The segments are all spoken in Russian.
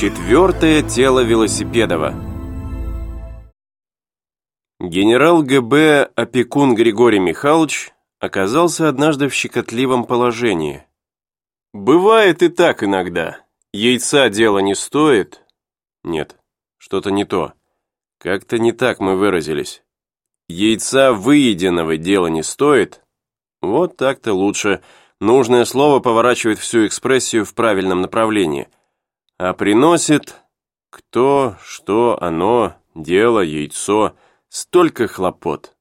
Четвертое тело Велосипедова. Генерал ГБ опекун Григорий Михайлович оказался однажды в щекотливом положении. Бывает и так иногда. Яйца дело не стоит. Нет, что-то не то. Как-то не так мы выразились. Яйца выеденного дело не стоит. Вот так-то лучше. Нужное слово поворачивает всю экспрессию в правильном направлении. А приносит кто, что, оно, дело, яйцо, столько хлопот.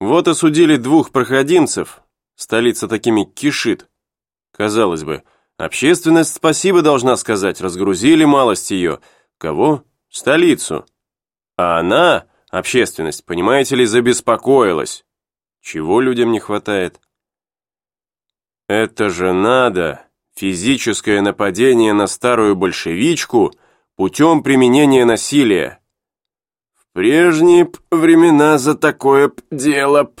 Вот осудили двух проходимцев, столица такими кишит. Казалось бы, общественность спасибо должна сказать, разгрузили малость ее. Кого? Столицу. А она, общественность, понимаете ли, забеспокоилась. Чего людям не хватает? Это же надо, физическое нападение на старую большевичку путем применения насилия. В прежние б времена за такое б дело б,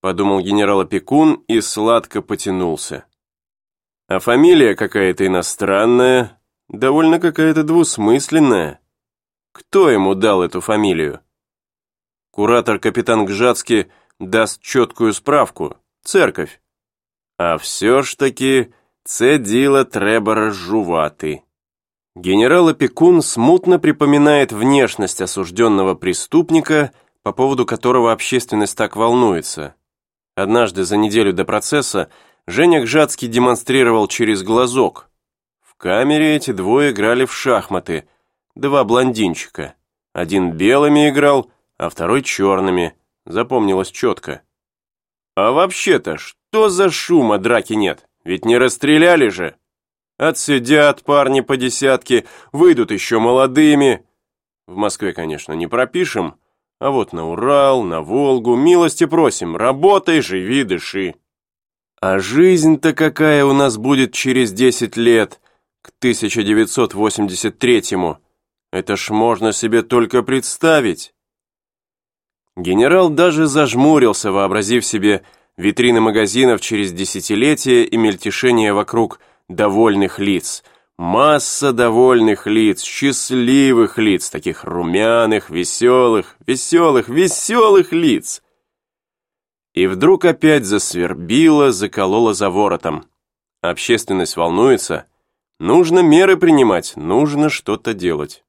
подумал генерал-опекун и сладко потянулся. А фамилия какая-то иностранная, довольно какая-то двусмысленная. Кто ему дал эту фамилию? Куратор-капитан Гжатский даст четкую справку. Церковь. А все ж таки це діло треба разжувати. Генерал-опекун смутно припоминает внешность осужденного преступника, по поводу которого общественность так волнуется. Однажды за неделю до процесса Женя Гжатский демонстрировал через глазок. В камере эти двое играли в шахматы, два блондинчика. Один белыми играл, а второй черными, запомнилось четко. А вообще-то, что за шума драки нет? Ведь не расстреляли же. Отсидят парни по десятке, выйдут еще молодыми. В Москве, конечно, не пропишем, а вот на Урал, на Волгу, милости просим, работай, живи, дыши. А жизнь-то какая у нас будет через 10 лет, к 1983-му. Это ж можно себе только представить. Генерал даже зажмурился, вообразив себе витрины магазинов через десятилетия и мельтешение вокруг довольных лиц. Масса довольных лиц, счастливых лиц, таких румяных, веселых, веселых, веселых лиц. И вдруг опять засвербило, закололо за воротом. Общественность волнуется. Нужно меры принимать, нужно что-то делать.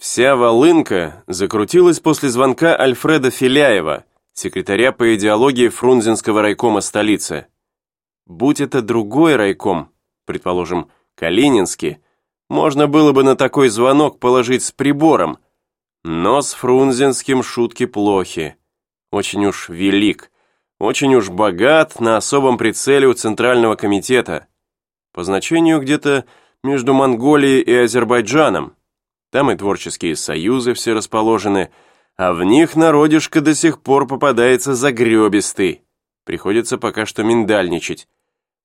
Вся волынка закрутилась после звонка Альфреда Филяева, секретаря по идеологии Фрунзенского райкома столицы. Будь это другой райком, предположим, Калининский, можно было бы на такой звонок положить с прибором. Но с Фрунзенским шутки плохи. Очень уж велик. Очень уж богат на особом прицеле у Центрального комитета. По значению где-то между Монголией и Азербайджаном. Там и творческие союзы все расположены, а в них народишко до сих пор попадается загребистый. Приходится пока что миндальничать.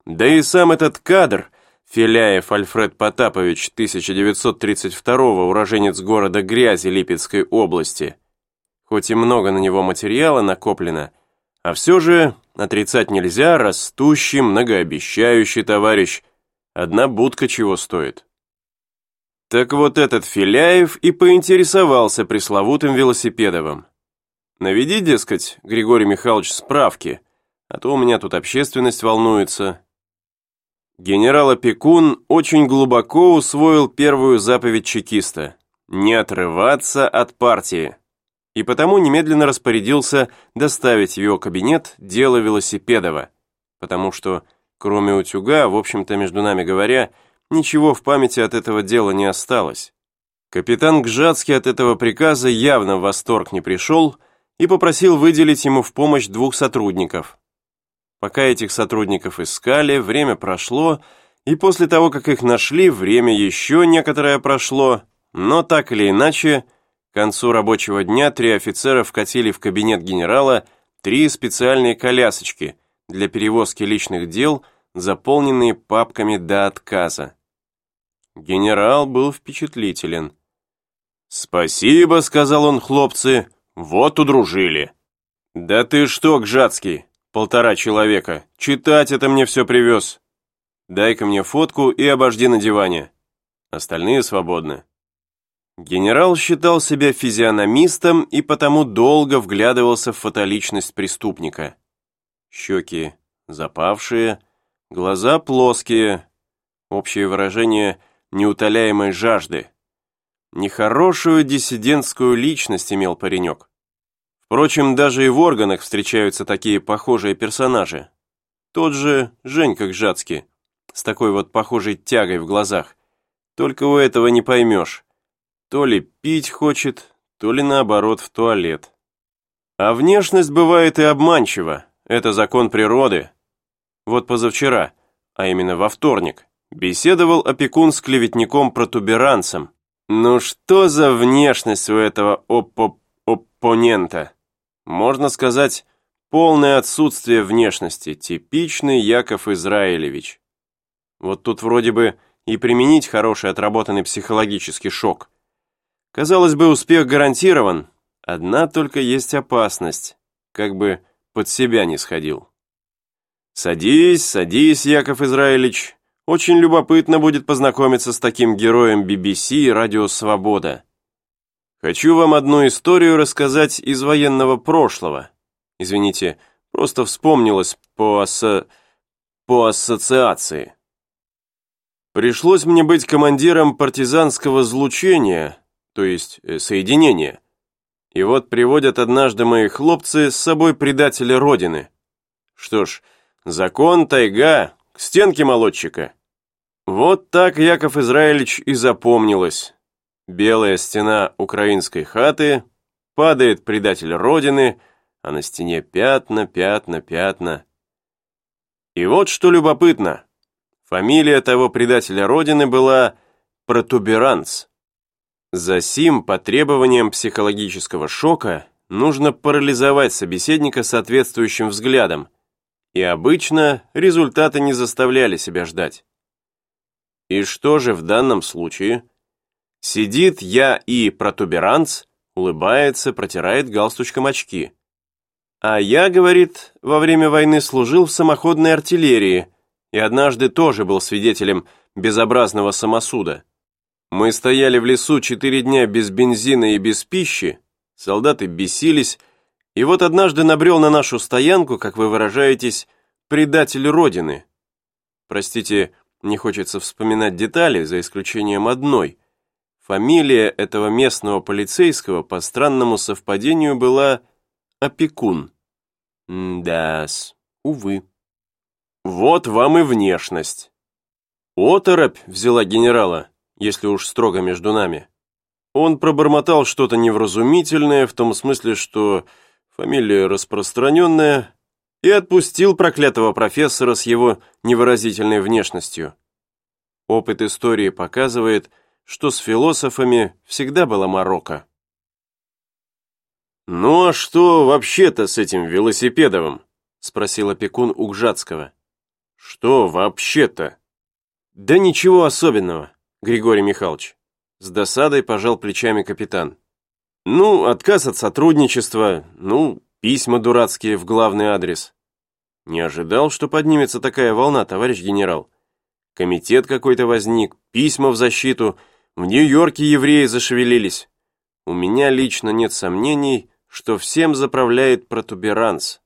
Да и сам этот кадр, Филяев Альфред Потапович, 1932 уроженец города Грязи Липецкой области. Хоть и много на него материала накоплено, а все же отрицать нельзя, растущий, многообещающий товарищ. Одна будка чего стоит. Так вот этот Филяев и поинтересовался пресловутым Велосипедовым. Наведи, дескать, Григорий Михайлович, справки, а то у меня тут общественность волнуется. Генерал-опекун очень глубоко усвоил первую заповедь чекиста – не отрываться от партии и потому немедленно распорядился доставить в его кабинет дело Велосипедова, потому что, кроме утюга, в общем-то, между нами говоря, ничего в памяти от этого дела не осталось. Капитан Гжатский от этого приказа явно в восторг не пришел и попросил выделить ему в помощь двух сотрудников. Пока этих сотрудников искали, время прошло, и после того, как их нашли, время еще некоторое прошло, но так или иначе, к концу рабочего дня три офицера вкатили в кабинет генерала три специальные колясочки для перевозки личных дел, заполненные папками до отказа. Генерал был впечатлителен. «Спасибо», — сказал он хлопцы, — «вот удружили». «Да ты что, Гжатский, полтора человека, читать это мне все привез. Дай-ка мне фотку и обожди на диване». Остальные свободны. Генерал считал себя физиономистом и потому долго вглядывался в фаталичность преступника. Щеки запавшие, глаза плоские, общее выражение неутоляемой жажды. Нехорошую диссидентскую личность имел паренек. Впрочем, даже и в органах встречаются такие похожие персонажи. Тот же Женька Гжатский, с такой вот похожей тягой в глазах. Только у этого не поймешь. То ли пить хочет, то ли наоборот в туалет. А внешность бывает и обманчива. Это закон природы. Вот позавчера, а именно во вторник, беседовал опекун с клеветником-протуберанцем. Ну что за внешность у этого оппо оппонента? Можно сказать, полное отсутствие внешности, типичный Яков Израилевич. Вот тут вроде бы и применить хороший отработанный психологический шок. Казалось бы, успех гарантирован, одна только есть опасность, как бы под себя не сходил. «Садись, садись, Яков Израилевич. Очень любопытно будет познакомиться с таким героем BBC и Радио Свобода. Хочу вам одну историю рассказать из военного прошлого. Извините, просто вспомнилось по, асо... по ассоциации. Пришлось мне быть командиром партизанского злучения, то есть э, соединения. И вот приводят однажды мои хлопцы с собой предателя Родины. Что ж, закон, тайга, к стенке молодчика. Вот так Яков Израилевич и запомнилось. Белая стена украинской хаты, падает предатель Родины, а на стене пятна, пятна, пятна. И вот что любопытно. Фамилия того предателя Родины была Протуберанц. Засим, по требованиям психологического шока, нужно парализовать собеседника соответствующим взглядом, и обычно результаты не заставляли себя ждать. И что же в данном случае? Сидит я и протуберанц, улыбается, протирает галстучком очки. А я, говорит, во время войны служил в самоходной артиллерии, и однажды тоже был свидетелем безобразного самосуда. Мы стояли в лесу четыре дня без бензина и без пищи, солдаты бесились, и вот однажды набрел на нашу стоянку, как вы выражаетесь, предатель Родины. Простите, не хочется вспоминать детали, за исключением одной. Фамилия этого местного полицейского по странному совпадению была Опекун. Да-с, увы. Вот вам и внешность. Оторопь взяла генерала, если уж строго между нами. Он пробормотал что-то невразумительное, в том смысле, что фамилия распространенная, и отпустил проклятого профессора с его невыразительной внешностью. Опыт истории показывает, что с философами всегда была морока. «Ну а что вообще-то с этим Велосипедовым?» — спросил опекун Угжатского. «Что вообще-то?» «Да ничего особенного, Григорий Михайлович», — с досадой пожал плечами капитан. «Ну, отказ от сотрудничества, ну, письма дурацкие в главный адрес». «Не ожидал, что поднимется такая волна, товарищ генерал. Комитет какой-то возник, письма в защиту, в Нью-Йорке евреи зашевелились. У меня лично нет сомнений, что всем заправляет протуберанц».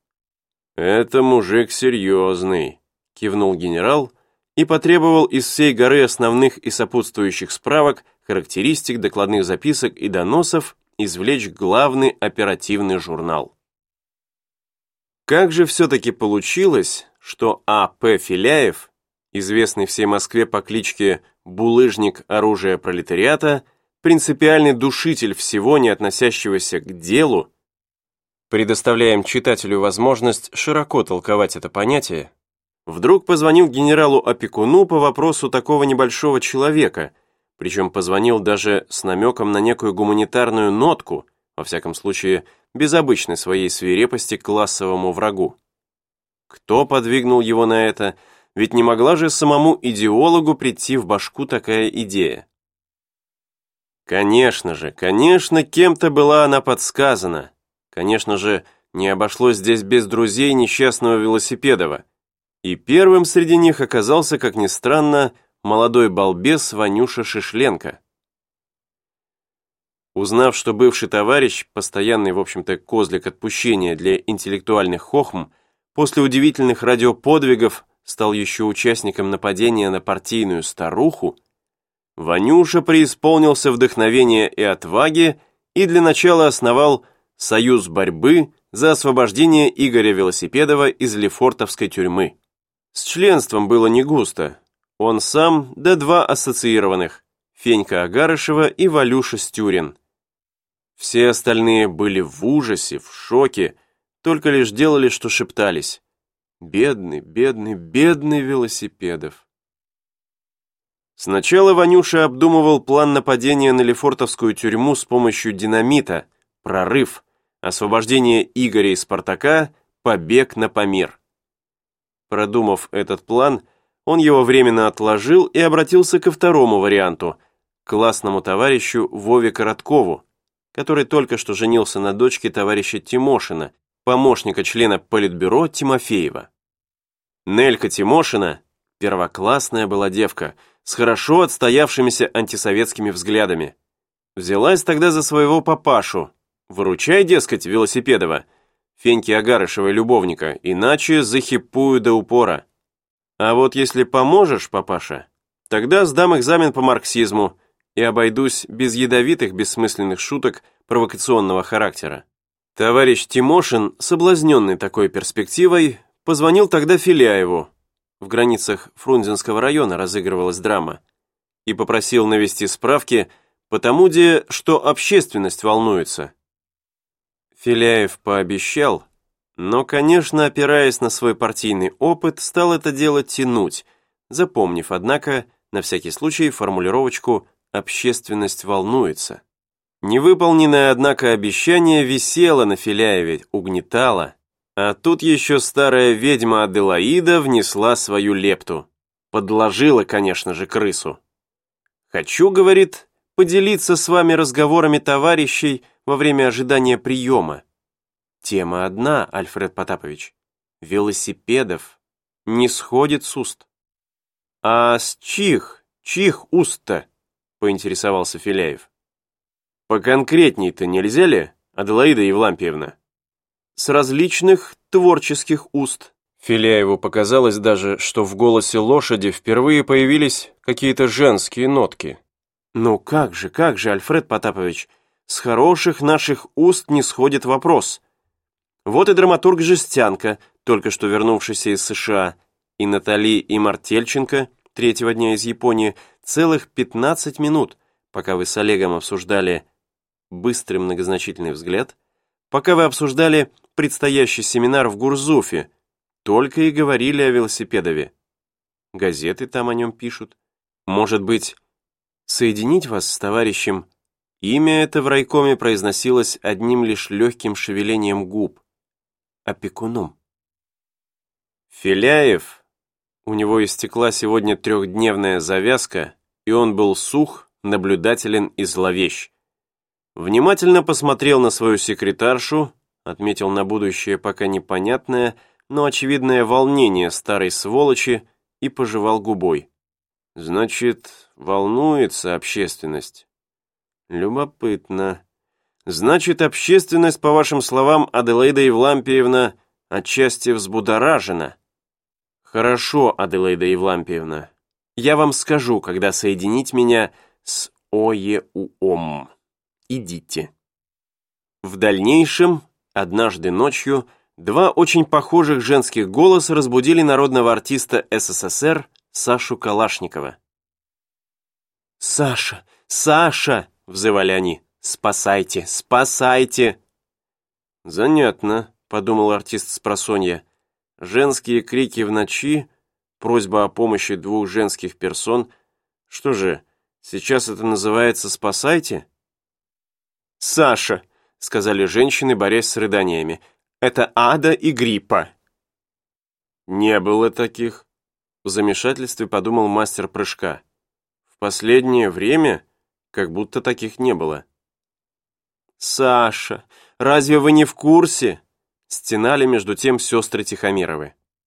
«Это мужик серьезный», кивнул генерал и потребовал из всей горы основных и сопутствующих справок, характеристик, докладных записок и доносов извлечь главный оперативный журнал. Как же все-таки получилось, что А.П. Филяев, известный всей Москве по кличке «Булыжник оружия пролетариата», принципиальный душитель всего, не относящегося к делу, предоставляем читателю возможность широко толковать это понятие, Вдруг позвонил генералу-опекуну по вопросу такого небольшого человека, причем позвонил даже с намеком на некую гуманитарную нотку, во всяком случае, без обычной своей свирепости к классовому врагу. Кто подвигнул его на это, ведь не могла же самому идеологу прийти в башку такая идея. Конечно же, конечно, кем-то была она подсказана. Конечно же, не обошлось здесь без друзей несчастного Велосипедова. И первым среди них оказался, как ни странно, молодой балбес Ванюша Шишленко. Узнав, что бывший товарищ, постоянный, в общем-то, козлик отпущения для интеллектуальных хохм, после удивительных радиоподвигов стал еще участником нападения на партийную старуху, Ванюша преисполнился вдохновения и отваги и для начала основал «Союз борьбы за освобождение Игоря Велосипедова из Лефортовской тюрьмы». С членством было не густо. Он сам, да два ассоциированных – Фенька Агарышева и Валюша Стюрин. Все остальные были в ужасе, в шоке, только лишь делали, что шептались. Бедный, бедный, бедный велосипедов. Сначала Ванюша обдумывал план нападения на Лефортовскую тюрьму с помощью динамита, прорыв, освобождение Игоря и Спартака, побег на Памир. Продумав этот план, он его временно отложил и обратился ко второму варианту, классному товарищу Вове Короткову, который только что женился на дочке товарища Тимошина, помощника члена Политбюро Тимофеева. Нелька Тимошина, первоклассная была девка, с хорошо отстоявшимися антисоветскими взглядами. Взялась тогда за своего папашу. Выручай, дескать, Велосипедова, Феньки Агарышевой любовника, иначе захипую до упора. А вот если поможешь, папаша, тогда сдам экзамен по марксизму и обойдусь без ядовитых бессмысленных шуток провокационного характера. Товарищ Тимошин, соблазненный такой перспективой, позвонил тогда Филяеву, в границах Фрунзенского района разыгрывалась драма, и попросил навести справки потому что общественность волнуется. Филяев пообещал, но, конечно, опираясь на свой партийный опыт, стал это дело тянуть, запомнив, однако, на всякий случай формулировочку «общественность волнуется». Невыполненное, однако, обещание висело на Филяеве, угнетало. А тут еще старая ведьма Аделаида внесла свою лепту. Подложила, конечно же, крысу. «Хочу, — говорит, — поделиться с вами разговорами товарищей во время ожидания приема. Тема одна, Альфред Потапович. Велосипедов не сходит с уст». «А с чих, чих уст-то?» — поинтересовался Филяев. «Поконкретней-то нельзя ли, Аделаида Евлампиевна?» «С различных творческих уст». Филяеву показалось даже, что в голосе лошади впервые появились какие-то женские нотки. «Ну как же, как же, Альфред Потапович, с хороших наших уст не сходит вопрос. Вот и драматург Жестянка, только что вернувшийся из США, и Натали и Мартельченко, третьего дня из Японии, целых 15 минут, пока вы с Олегом обсуждали быстрый многозначительный взгляд, пока вы обсуждали предстоящий семинар в Гурзуфе, только и говорили о велосипедове. Газеты там о нем пишут. Может быть, соединить вас с товарищем? Имя это в райкоме произносилось одним лишь легким шевелением губ. Опекуном. Филяев. У него истекла сегодня трехдневная завязка, и он был сух, наблюдателен и зловещ. Внимательно посмотрел на свою секретаршу, отметил на будущее пока непонятное, но очевидное волнение старой сволочи и пожевал губой. Значит, волнуется общественность. Любопытно. Значит, общественность, по вашим словам, Аделаида Евлампиевна, отчасти взбудоражена. Хорошо, Аделаида Евлампиевна. Я вам скажу, когда соединить меня с ОЕУОМ идите. В дальнейшем, однажды ночью, два очень похожих женских голоса разбудили народного артиста СССР Сашу Калашникова. «Саша! Саша!» — взывали они. «Спасайте! Спасайте!» «Занятно», — подумал артист с просонья. «Женские крики в ночи, просьба о помощи двух женских персон. Что же, сейчас это называется «спасайте»?» «Саша», — сказали женщины, борясь с рыданиями, — «это ада и гриппа». «Не было таких», — в замешательстве подумал мастер прыжка. «В последнее время как будто таких не было». «Саша, разве вы не в курсе?» Стенали между тем сестры Тихомировы.